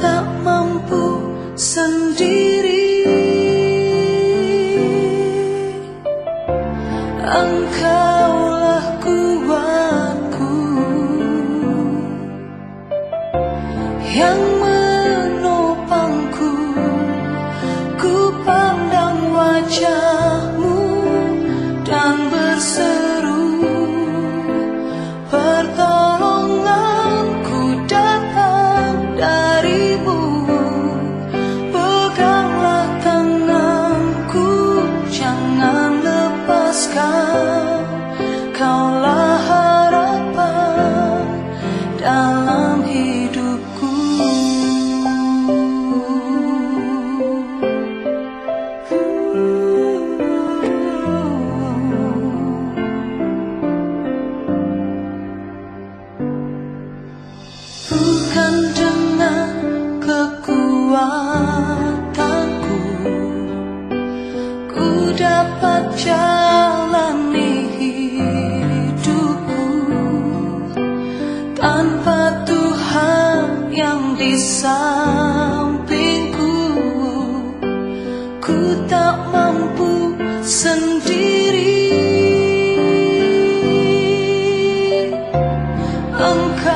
Tak mampu sendiri. Engkaulah I'm here. 放开。